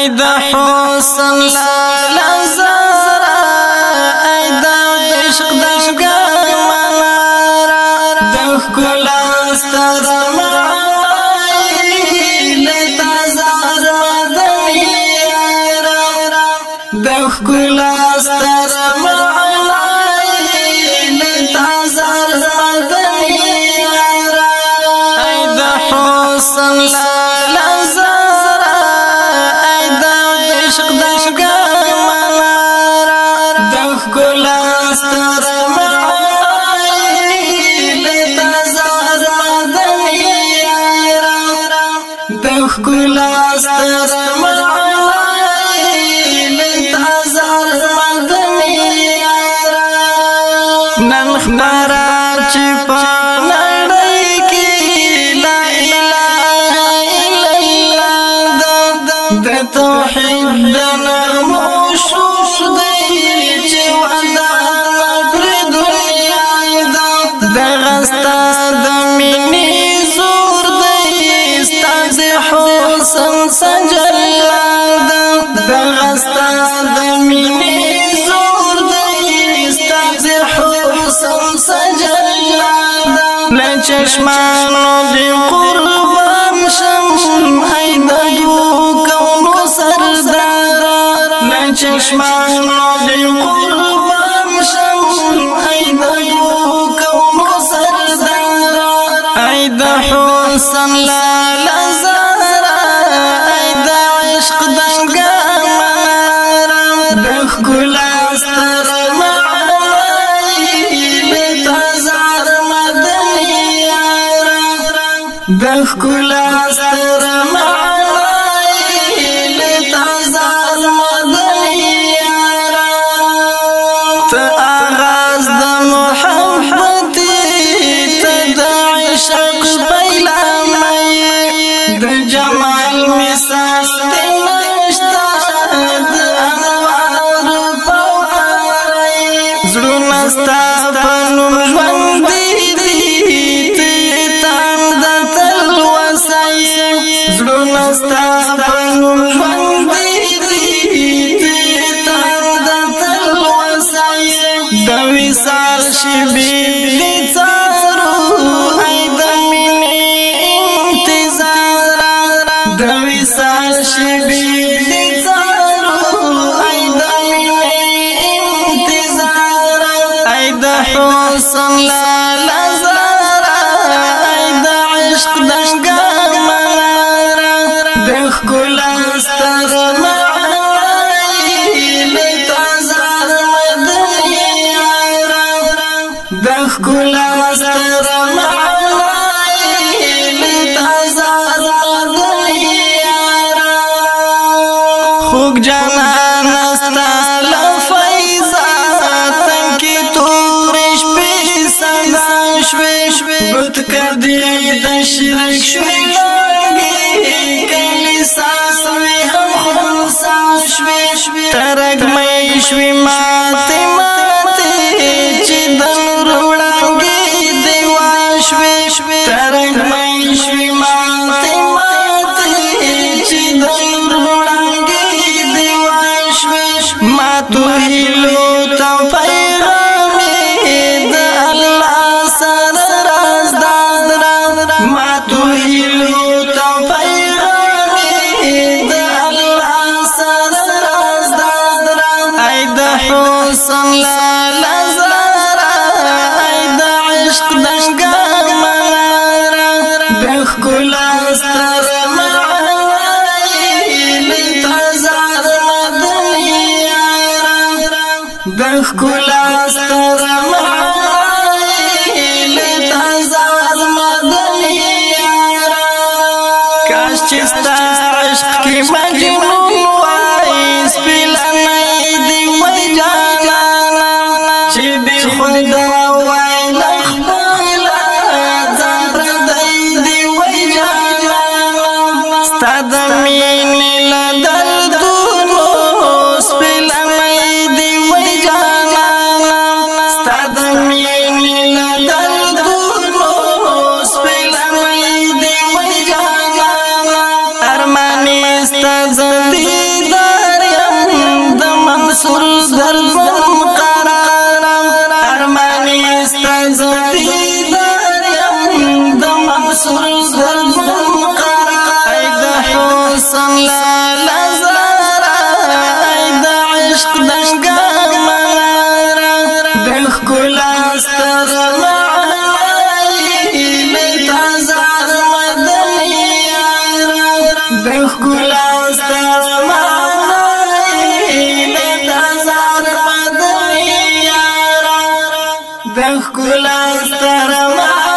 اید حسن لزر اید عشق دشگم مارا دخ کلاستر مائی لتازار مدنیارا دخ کلاستر لاس ترمه نن خبره چې په چشمانو دی قربان شم ای دیو کون کو سردارا نا چشمانو دی قربان شم ای دیو کون کو سردارا ای د حسن لا لزارا ای د عشق دنګ مارا د خلاص د ښکلا ستر مایل تازال مدیارا ته آغاز د محبت ته د عشق پیلا مې د جمال مثال نشتا د انوار په زړه نستا په نوم د وصال شبي انتظارو ايدا انتظار ايدا حسن لا لزار ايدا عشق دنګا مرا د خپل استر معاي د خپل خوږ جانان استا لفیزا تن کی تورش په صدا شوي شوي بت کړ دې د شرک شوي لګي کلی ساس مې هم خلصا شوي شوي ترګ مې شوي ماته tu ستدمینی د ښکلا سترما